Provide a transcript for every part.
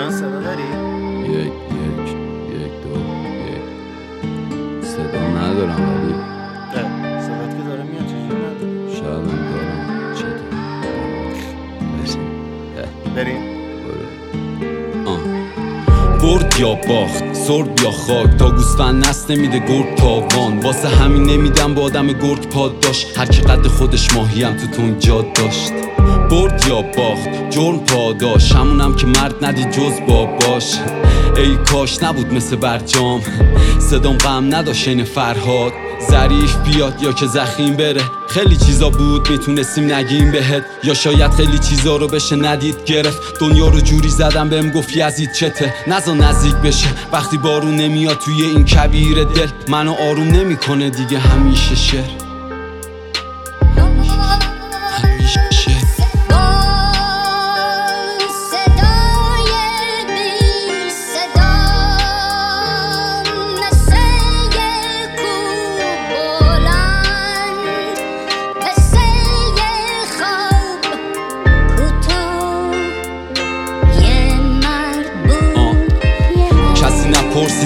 الان صدا داری؟ یک یک یک دو یک. صدا ندارم ولی. صدات که داره میاد چجوری نداری؟ شاید هم دارم. چطور؟ بریم. برد یا باخت سرد یا خاک. تا گوسفند نست نمیده گرد تاوان. واسه همین نمیدم با آدم گرد پاداش. هر کی قد خودش ماهیم تو تون جاد داشت. برد یا باخت. جرم پاداش همونم که مرد ندی جز باباش. ای کاش نبود مثل برجام. صدام غم نداشت این فرهاد. ظریف بیاد یا که زخیم بره. خیلی چیزا بود می‌تونستیم نگیم بهت. یا شاید خیلی چیزا رو بشه ندید گرفت. دنیا رو جوری زدم بهم گفت یزید چته. نزا نزدیک بشه. وقتی بارون نمیاد توی این کبیر دل منو آروم نمی‌کنه دیگه همیشه شعر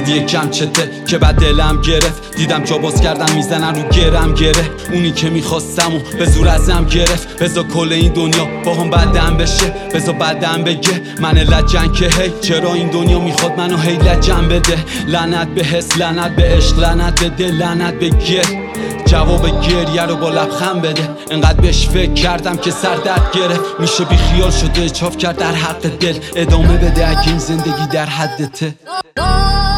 نپرسید یکم چته که بعد دلم گرفت. دیدم باز کردم می‌زنن رو گرم گره. اونی که می‌خواستم و به زور ازم گرفت. بزا کل این دنیا با هم بدم بشه. بزا بدم بگه من لجن که هی. چرا این دنیا می‌خواد منو هی لجن بده؟ لعنت به حس لعنت به عشق لعنت به دل لعنت به گر جواب گریه رو با لبخند بده. انقدر بهش فکر کردم که سر درد گرفت. میشه بی خیال شده چاف کرد در حق دل. ادامه بده اگه این زندگی در گفت